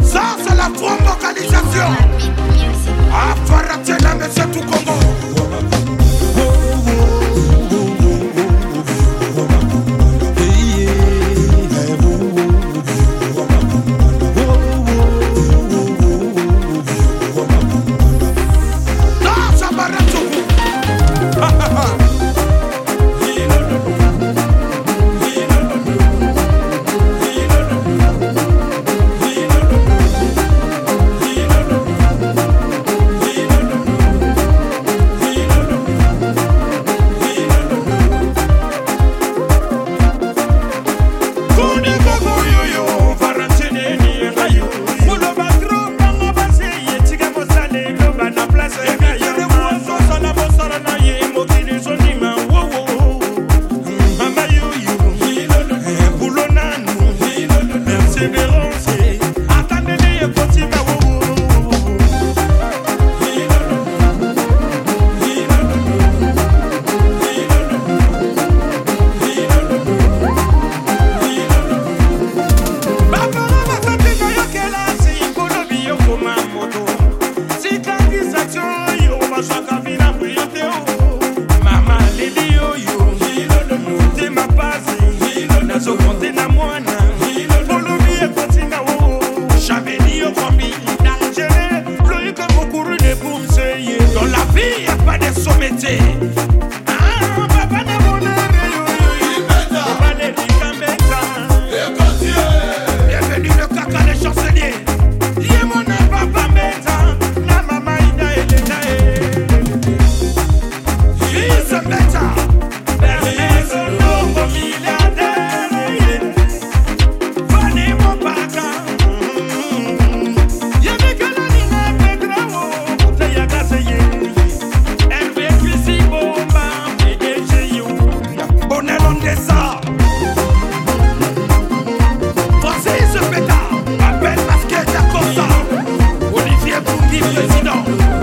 Ça, c'est la trompes vocalisation. Affaire à Télé, mais tout comment. leur famille inalgérée. Loïc Moukourou de Boumseye. Dans la vie, il n'y a pas de sommetier. Condessa. Francis Pétard, appelle Basket à Corsa. Olivier président.